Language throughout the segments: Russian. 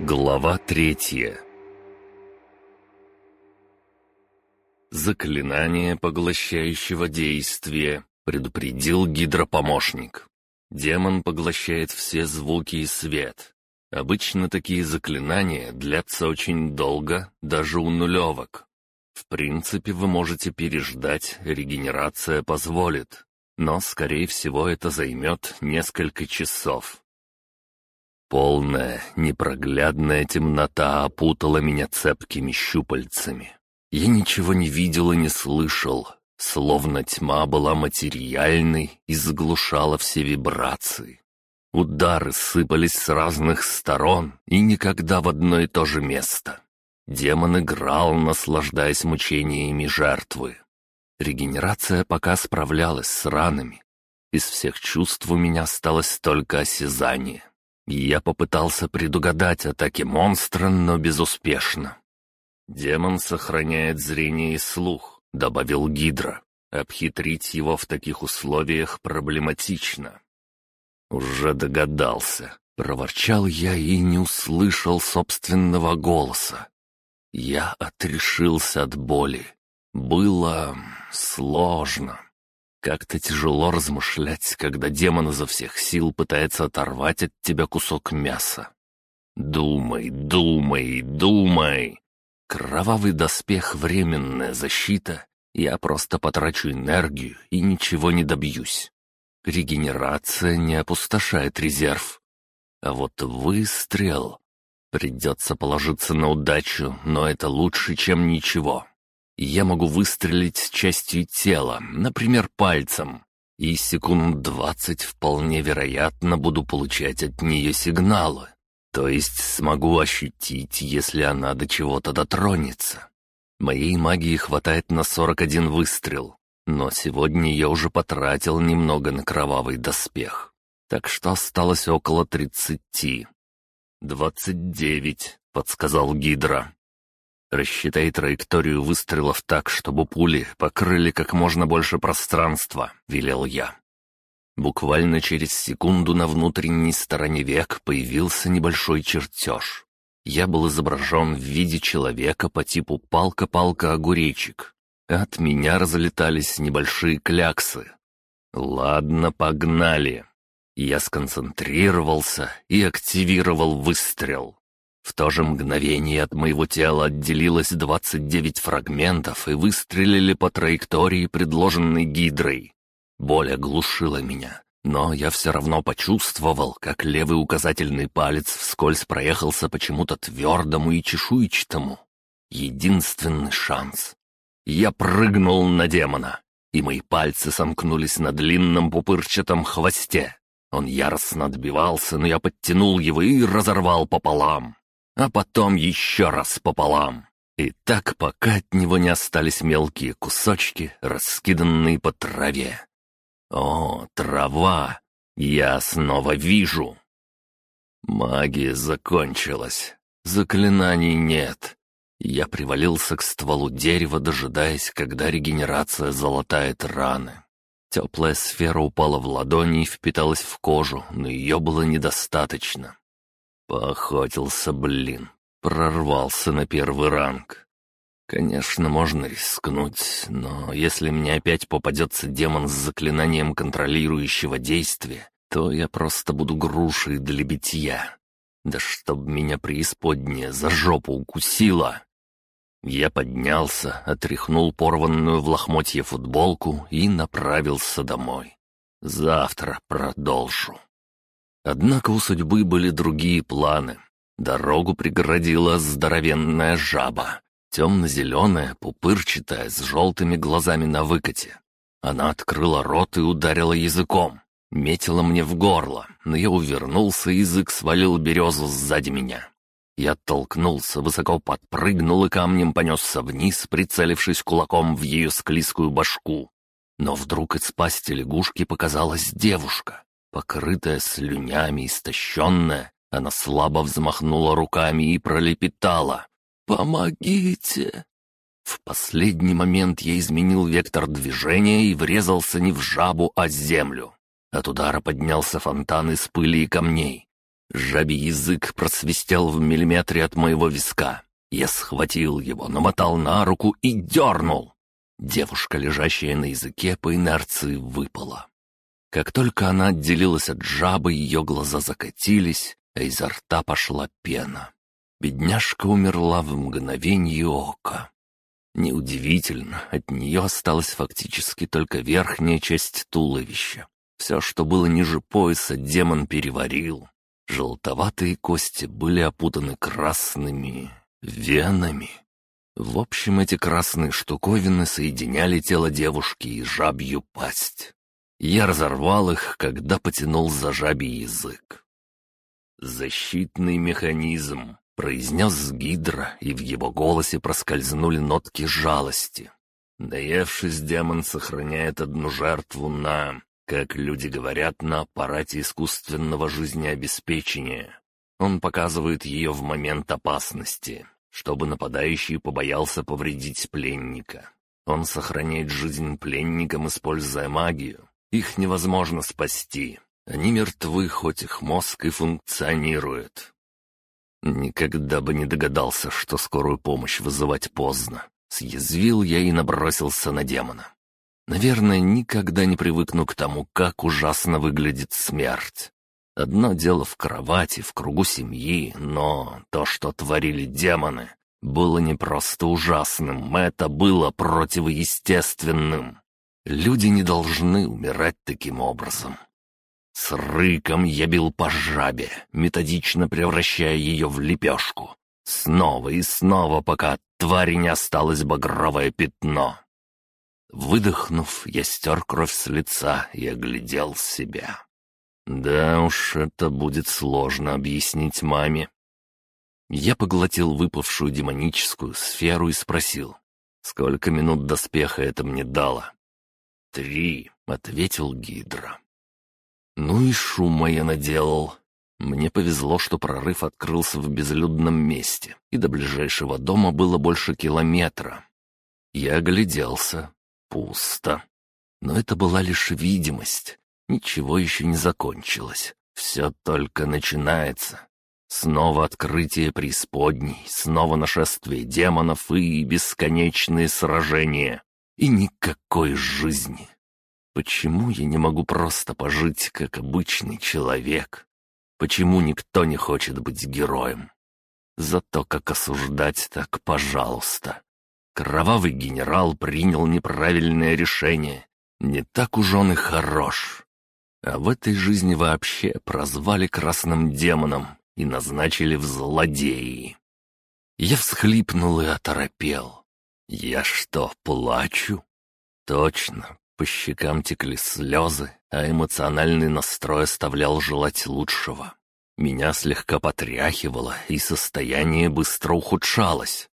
Глава третья Заклинание поглощающего действия предупредил гидропомощник. Демон поглощает все звуки и свет. Обычно такие заклинания длятся очень долго, даже у нулевок. В принципе, вы можете переждать, регенерация позволит. Но, скорее всего, это займет несколько часов. Полная, непроглядная темнота опутала меня цепкими щупальцами. Я ничего не видел и не слышал, словно тьма была материальной и заглушала все вибрации. Удары сыпались с разных сторон и никогда в одно и то же место. Демон играл, наслаждаясь мучениями жертвы. Регенерация пока справлялась с ранами. Из всех чувств у меня осталось только осязание. Я попытался предугадать атаки монстра, но безуспешно. «Демон сохраняет зрение и слух», — добавил Гидра. «Обхитрить его в таких условиях проблематично». «Уже догадался», — проворчал я и не услышал собственного голоса. Я отрешился от боли. Было сложно. Как-то тяжело размышлять, когда демон изо всех сил пытается оторвать от тебя кусок мяса. Думай, думай, думай. Кровавый доспех — временная защита. Я просто потрачу энергию и ничего не добьюсь. Регенерация не опустошает резерв. А вот выстрел... Придется положиться на удачу, но это лучше, чем ничего. Я могу выстрелить частью тела, например, пальцем, и секунд двадцать вполне вероятно буду получать от нее сигналы. То есть смогу ощутить, если она до чего-то дотронется. Моей магии хватает на 41 выстрел, но сегодня я уже потратил немного на кровавый доспех. Так что осталось около тридцати. «Двадцать девять», — подсказал Гидра. Рассчитай траекторию выстрелов так, чтобы пули покрыли как можно больше пространства», — велел я. Буквально через секунду на внутренней стороне век появился небольшой чертеж. Я был изображен в виде человека по типу палка-палка-огуречек. От меня разлетались небольшие кляксы. «Ладно, погнали». Я сконцентрировался и активировал выстрел. В то же мгновение от моего тела отделилось 29 фрагментов и выстрелили по траектории, предложенной гидрой. Боль оглушила меня, но я все равно почувствовал, как левый указательный палец вскользь проехался почему-то твердому и чешуйчатому. Единственный шанс. Я прыгнул на демона, и мои пальцы сомкнулись на длинном пупырчатом хвосте. Он яростно отбивался, но я подтянул его и разорвал пополам а потом еще раз пополам. И так, пока от него не остались мелкие кусочки, раскиданные по траве. О, трава! Я снова вижу! Магия закончилась. Заклинаний нет. Я привалился к стволу дерева, дожидаясь, когда регенерация залатает раны. Теплая сфера упала в ладони и впиталась в кожу, но ее было недостаточно. Поохотился, блин. Прорвался на первый ранг. Конечно, можно рискнуть, но если мне опять попадется демон с заклинанием контролирующего действия, то я просто буду грушей для битья. Да чтоб меня преисподняя за жопу укусила. Я поднялся, отряхнул порванную в лохмотье футболку и направился домой. Завтра продолжу. Однако у судьбы были другие планы. Дорогу преградила здоровенная жаба. Темно-зеленая, пупырчатая, с желтыми глазами на выкате. Она открыла рот и ударила языком. Метила мне в горло, но я увернулся, и язык свалил березу сзади меня. Я оттолкнулся, высоко подпрыгнул и камнем понесся вниз, прицелившись кулаком в ее склизкую башку. Но вдруг из пасти лягушки показалась девушка. Покрытая слюнями, истощенная, она слабо взмахнула руками и пролепетала. «Помогите!» В последний момент я изменил вектор движения и врезался не в жабу, а в землю. От удара поднялся фонтан из пыли и камней. Жабий язык просвистел в миллиметре от моего виска. Я схватил его, намотал на руку и дернул. Девушка, лежащая на языке, по инерции выпала. Как только она отделилась от жабы, ее глаза закатились, а изо рта пошла пена. Бедняжка умерла в мгновение ока. Неудивительно, от нее осталась фактически только верхняя часть туловища. Все, что было ниже пояса, демон переварил. Желтоватые кости были опутаны красными венами. В общем, эти красные штуковины соединяли тело девушки и жабью пасть. Я разорвал их, когда потянул за жабий язык. «Защитный механизм», — произнес Гидра, и в его голосе проскользнули нотки жалости. Доевшись, демон сохраняет одну жертву на, как люди говорят, на аппарате искусственного жизнеобеспечения. Он показывает ее в момент опасности, чтобы нападающий побоялся повредить пленника. Он сохраняет жизнь пленникам, используя магию, их невозможно спасти. Они мертвы, хоть их мозг и функционирует. Никогда бы не догадался, что скорую помощь вызывать поздно. Съязвил я и набросился на демона. Наверное, никогда не привыкну к тому, как ужасно выглядит смерть. Одно дело в кровати, в кругу семьи, но то, что творили демоны, было не просто ужасным, это было противоестественным. Люди не должны умирать таким образом. С рыком я бил по жабе, методично превращая ее в лепешку. Снова и снова, пока от твари не осталось багровое пятно. Выдохнув, я стер кровь с лица и оглядел себя. Да уж, это будет сложно объяснить маме. Я поглотил выпавшую демоническую сферу и спросил, сколько минут доспеха это мне дало. «Три», — ответил Гидра. «Ну и шума я наделал. Мне повезло, что прорыв открылся в безлюдном месте, и до ближайшего дома было больше километра. Я огляделся. Пусто. Но это была лишь видимость. Ничего еще не закончилось. Все только начинается. Снова открытие преисподней, снова нашествие демонов и бесконечные сражения и никакой жизни. Почему я не могу просто пожить, как обычный человек? Почему никто не хочет быть героем? Зато как осуждать, так пожалуйста. Кровавый генерал принял неправильное решение. Не так уж он и хорош. А в этой жизни вообще прозвали красным демоном и назначили в злодеи. Я всхлипнул и оторопел. «Я что, плачу?» «Точно, по щекам текли слезы, а эмоциональный настрой оставлял желать лучшего. Меня слегка потряхивало, и состояние быстро ухудшалось.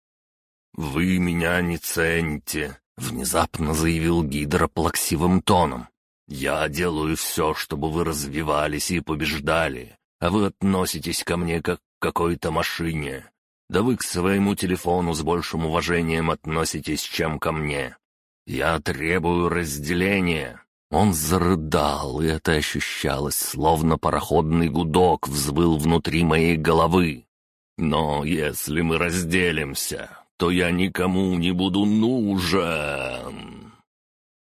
«Вы меня не цените», — внезапно заявил Гидра плаксивым тоном. «Я делаю все, чтобы вы развивались и побеждали, а вы относитесь ко мне как к какой-то машине. Да вы к своему телефону с большим уважением относитесь, чем ко мне. Я требую разделения». Он зарыдал, и это ощущалось, словно пароходный гудок взвыл внутри моей головы. «Но если мы разделимся, то я никому не буду нужен».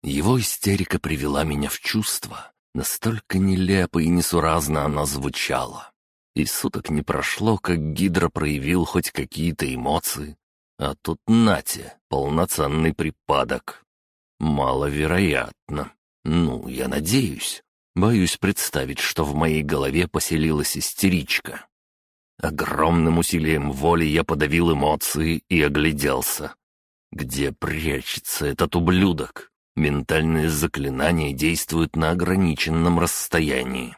Его истерика привела меня в чувство. Настолько нелепо и несуразно она звучала. И суток не прошло, как Гидра проявил хоть какие-то эмоции. А тут нате, полноценный припадок. Маловероятно. Ну, я надеюсь. Боюсь представить, что в моей голове поселилась истеричка. Огромным усилием воли я подавил эмоции и огляделся. Где прячется этот ублюдок? Ментальные заклинания действуют на ограниченном расстоянии.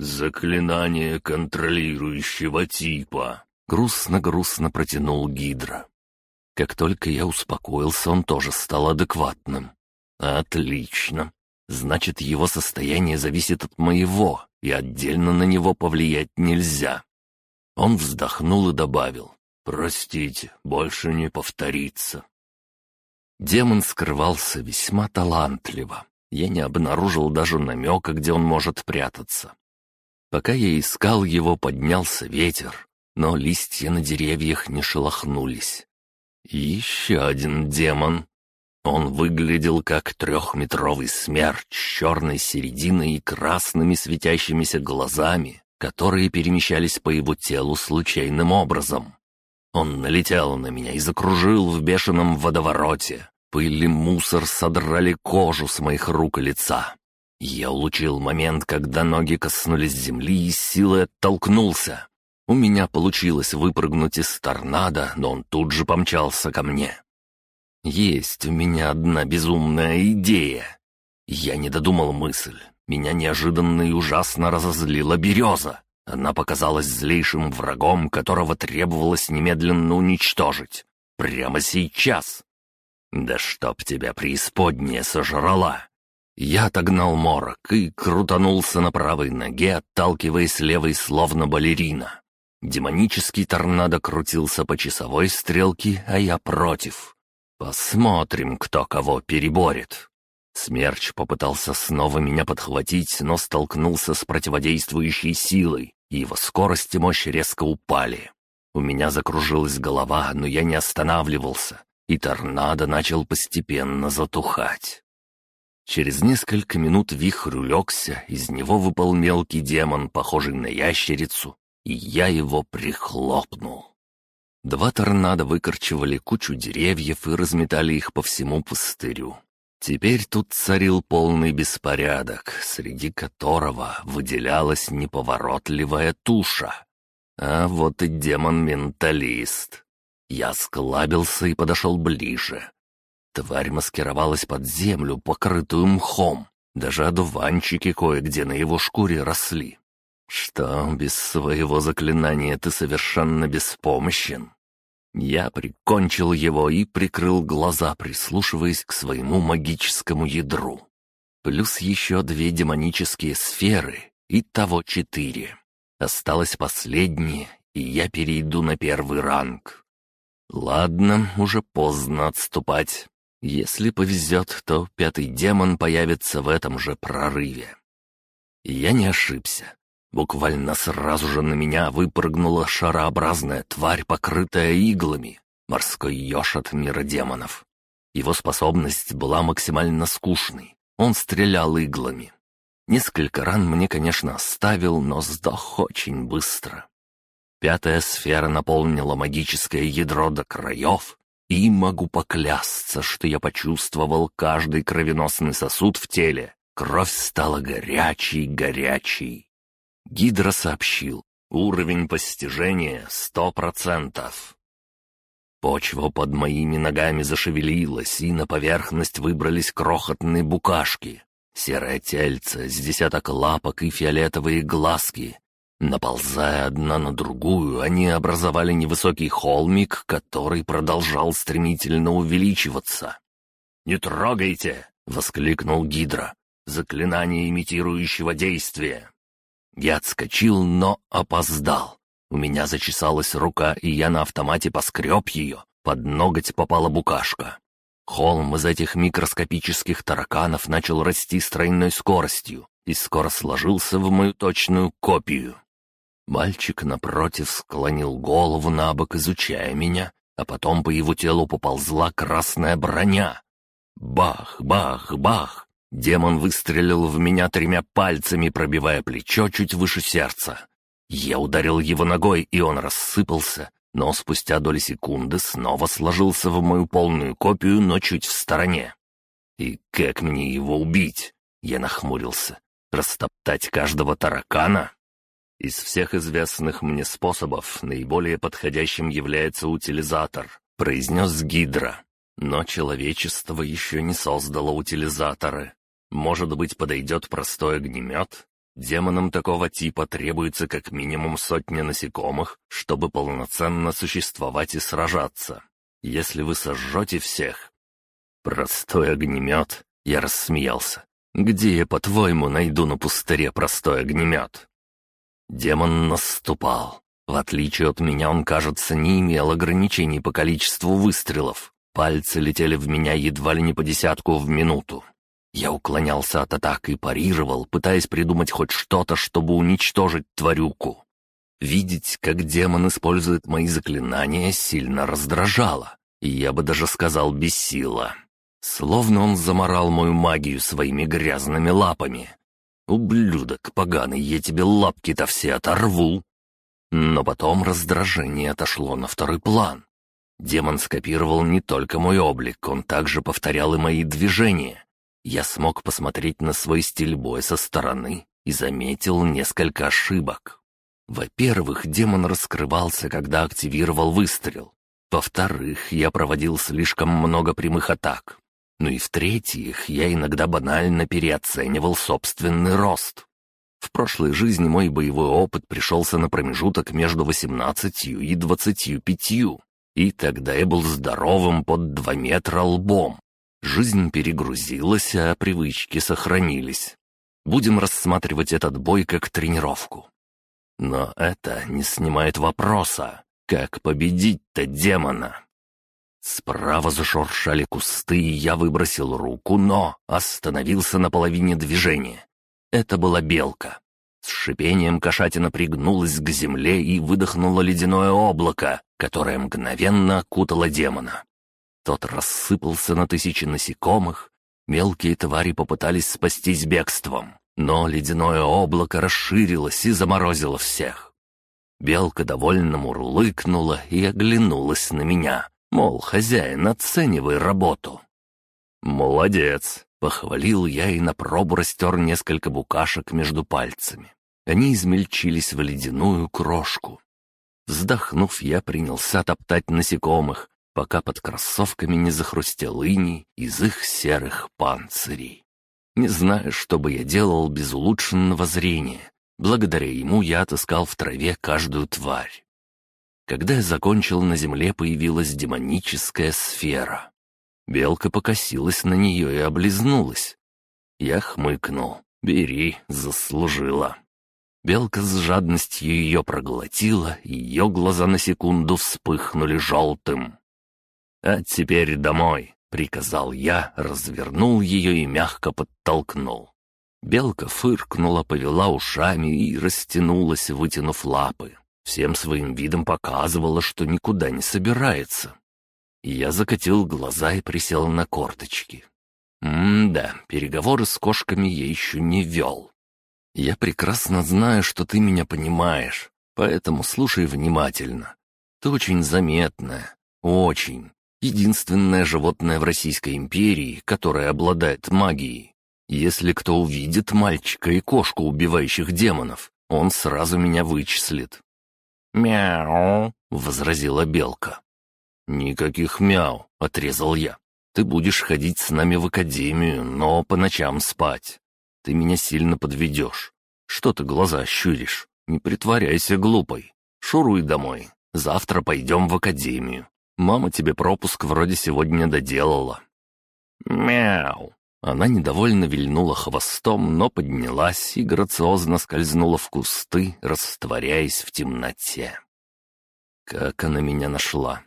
«Заклинание контролирующего типа», — грустно-грустно протянул Гидра. Как только я успокоился, он тоже стал адекватным. «Отлично. Значит, его состояние зависит от моего, и отдельно на него повлиять нельзя». Он вздохнул и добавил. «Простите, больше не повторится». Демон скрывался весьма талантливо. Я не обнаружил даже намека, где он может прятаться. Пока я искал его, поднялся ветер, но листья на деревьях не шелохнулись. Еще один демон. Он выглядел как трехметровый смерч с черной серединой и красными светящимися глазами, которые перемещались по его телу случайным образом. Он налетел на меня и закружил в бешеном водовороте. Пыль и мусор содрали кожу с моих рук и лица. Я улучил момент, когда ноги коснулись земли и силой оттолкнулся. У меня получилось выпрыгнуть из торнадо, но он тут же помчался ко мне. Есть у меня одна безумная идея. Я не додумал мысль. Меня неожиданно и ужасно разозлила береза. Она показалась злейшим врагом, которого требовалось немедленно уничтожить. Прямо сейчас. «Да чтоб тебя преисподняя сожрала!» Я отогнал морок и крутанулся на правой ноге, отталкиваясь левой словно балерина. Демонический торнадо крутился по часовой стрелке, а я против. Посмотрим, кто кого переборет. Смерч попытался снова меня подхватить, но столкнулся с противодействующей силой, и его скорость и мощь резко упали. У меня закружилась голова, но я не останавливался, и торнадо начал постепенно затухать. Через несколько минут вихрь улегся, из него выпал мелкий демон, похожий на ящерицу, и я его прихлопнул. Два торнадо выкорчевали кучу деревьев и разметали их по всему пустырю. Теперь тут царил полный беспорядок, среди которого выделялась неповоротливая туша. А вот и демон-менталист. Я склабился и подошел ближе. Тварь маскировалась под землю, покрытую мхом. Даже одуванчики кое-где на его шкуре росли. Что, без своего заклинания ты совершенно беспомощен? Я прикончил его и прикрыл глаза, прислушиваясь к своему магическому ядру. Плюс еще две демонические сферы, и того четыре. Осталось последнее, и я перейду на первый ранг. Ладно, уже поздно отступать. Если повезет, то пятый демон появится в этом же прорыве. я не ошибся. Буквально сразу же на меня выпрыгнула шарообразная тварь, покрытая иглами. Морской еж от мира демонов. Его способность была максимально скучной. Он стрелял иглами. Несколько ран мне, конечно, оставил, но сдох очень быстро. Пятая сфера наполнила магическое ядро до краев, и могу поклясться, что я почувствовал каждый кровеносный сосуд в теле. Кровь стала горячей-горячей. Гидро сообщил. Уровень постижения сто процентов. Почва под моими ногами зашевелилась, и на поверхность выбрались крохотные букашки. Серое тельце с десяток лапок и фиолетовые глазки. Наползая одна на другую, они образовали невысокий холмик, который продолжал стремительно увеличиваться. «Не трогайте!» — воскликнул Гидра. «Заклинание имитирующего действия!» Я отскочил, но опоздал. У меня зачесалась рука, и я на автомате поскреб ее. Под ноготь попала букашка. Холм из этих микроскопических тараканов начал расти с тройной скоростью и скоро сложился в мою точную копию. Мальчик, напротив, склонил голову на бок, изучая меня, а потом по его телу поползла красная броня. Бах, бах, бах! Демон выстрелил в меня тремя пальцами, пробивая плечо чуть выше сердца. Я ударил его ногой, и он рассыпался, но спустя доли секунды снова сложился в мою полную копию, но чуть в стороне. И как мне его убить? Я нахмурился. Растоптать каждого таракана? Из всех известных мне способов наиболее подходящим является утилизатор, произнес Гидра. Но человечество еще не создало утилизаторы. Может быть, подойдет простой огнемет? Демонам такого типа требуется как минимум сотня насекомых, чтобы полноценно существовать и сражаться. Если вы сожжете всех... Простой огнемет? Я рассмеялся. Где я, по-твоему, найду на пустыре простой огнемет? Демон наступал. В отличие от меня, он, кажется, не имел ограничений по количеству выстрелов. Пальцы летели в меня едва ли не по десятку в минуту. Я уклонялся от атак и парировал, пытаясь придумать хоть что-то, чтобы уничтожить тварюку. Видеть, как демон использует мои заклинания, сильно раздражало, и я бы даже сказал бессило. Словно он заморал мою магию своими грязными лапами. «Ублюдок поганый, я тебе лапки-то все оторву!» Но потом раздражение отошло на второй план. Демон скопировал не только мой облик, он также повторял и мои движения. Я смог посмотреть на свой стиль боя со стороны и заметил несколько ошибок. Во-первых, демон раскрывался, когда активировал выстрел. Во-вторых, я проводил слишком много прямых атак. Ну и в-третьих, я иногда банально переоценивал собственный рост. В прошлой жизни мой боевой опыт пришелся на промежуток между 18 и 25, и тогда я был здоровым под 2 метра лбом. Жизнь перегрузилась, а привычки сохранились. Будем рассматривать этот бой как тренировку. Но это не снимает вопроса, как победить-то демона. Справа зашуршали кусты, и я выбросил руку, но остановился на половине движения. Это была белка. С шипением кошатина пригнулась к земле и выдохнула ледяное облако, которое мгновенно окутало демона. Тот рассыпался на тысячи насекомых, мелкие твари попытались спастись бегством, но ледяное облако расширилось и заморозило всех. Белка довольно мурлыкнула и оглянулась на меня, Мол, хозяин, оценивай работу. «Молодец!» — похвалил я и на пробу растер несколько букашек между пальцами. Они измельчились в ледяную крошку. Вздохнув, я принялся топтать насекомых, пока под кроссовками не захрустел иней из их серых панцирей. Не знаю, что бы я делал без улучшенного зрения. Благодаря ему я отыскал в траве каждую тварь. Когда я закончил, на земле появилась демоническая сфера. Белка покосилась на нее и облизнулась. Я хмыкнул. «Бери, заслужила». Белка с жадностью ее проглотила, и ее глаза на секунду вспыхнули желтым. «А теперь домой», — приказал я, развернул ее и мягко подтолкнул. Белка фыркнула, повела ушами и растянулась, вытянув лапы всем своим видом показывала, что никуда не собирается. Я закатил глаза и присел на корточки. М-да, переговоры с кошками я еще не вел. Я прекрасно знаю, что ты меня понимаешь, поэтому слушай внимательно. Ты очень заметная, очень. Единственное животное в Российской империи, которое обладает магией. Если кто увидит мальчика и кошку, убивающих демонов, он сразу меня вычислит. «Мяу!» — возразила белка. «Никаких мяу!» — отрезал я. «Ты будешь ходить с нами в академию, но по ночам спать. Ты меня сильно подведешь. Что ты глаза щуришь? Не притворяйся глупой. Шуруй домой. Завтра пойдем в академию. Мама тебе пропуск вроде сегодня доделала». «Мяу!» Она недовольно вильнула хвостом, но поднялась и грациозно скользнула в кусты, растворяясь в темноте. Как она меня нашла?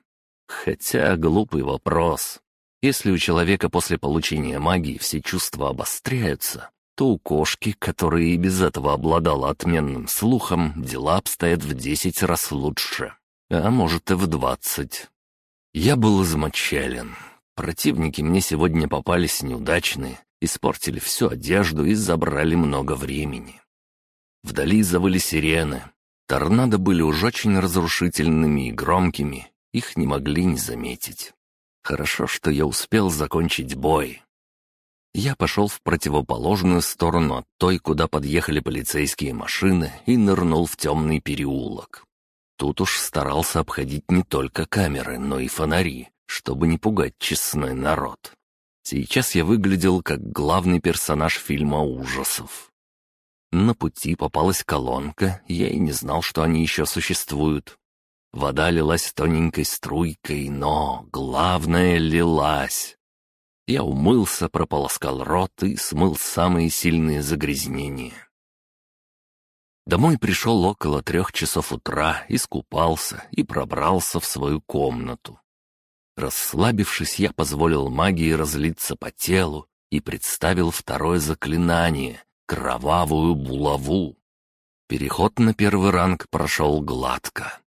Хотя глупый вопрос. Если у человека после получения магии все чувства обостряются, то у кошки, которая и без этого обладала отменным слухом, дела обстоят в десять раз лучше. А может и в двадцать. Я был измочален, Противники мне сегодня попались неудачные, испортили всю одежду и забрали много времени. Вдали завыли сирены. Торнадо были уж очень разрушительными и громкими, их не могли не заметить. Хорошо, что я успел закончить бой. Я пошел в противоположную сторону от той, куда подъехали полицейские машины, и нырнул в темный переулок. Тут уж старался обходить не только камеры, но и фонари, чтобы не пугать честной народ. Сейчас я выглядел как главный персонаж фильма ужасов. На пути попалась колонка, я и не знал, что они еще существуют. Вода лилась тоненькой струйкой, но главное — лилась. Я умылся, прополоскал рот и смыл самые сильные загрязнения. Домой пришел около трех часов утра, искупался и пробрался в свою комнату. Расслабившись, я позволил магии разлиться по телу и представил второе заклинание — кровавую булаву. Переход на первый ранг прошел гладко.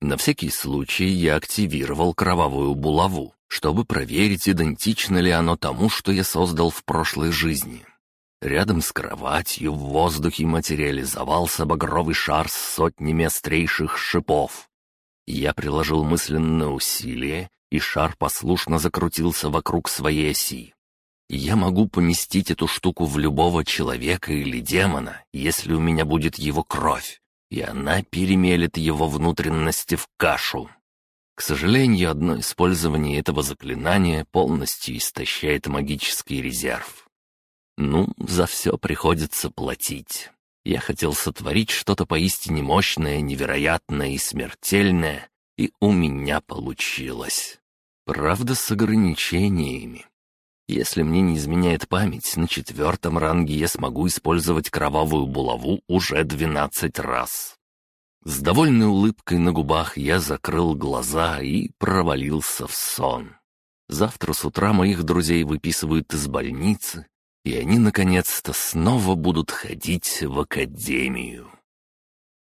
На всякий случай я активировал кровавую булаву, чтобы проверить, идентично ли оно тому, что я создал в прошлой жизни. Рядом с кроватью в воздухе материализовался багровый шар с сотнями острейших шипов. Я приложил мысленное усилие, и шар послушно закрутился вокруг своей оси. Я могу поместить эту штуку в любого человека или демона, если у меня будет его кровь, и она перемелет его внутренности в кашу. К сожалению, одно использование этого заклинания полностью истощает магический резерв. Ну, за все приходится платить. Я хотел сотворить что-то поистине мощное, невероятное и смертельное, и у меня получилось. Правда, с ограничениями. Если мне не изменяет память, на четвертом ранге я смогу использовать кровавую булаву уже двенадцать раз. С довольной улыбкой на губах я закрыл глаза и провалился в сон. Завтра с утра моих друзей выписывают из больницы, и они наконец-то снова будут ходить в академию.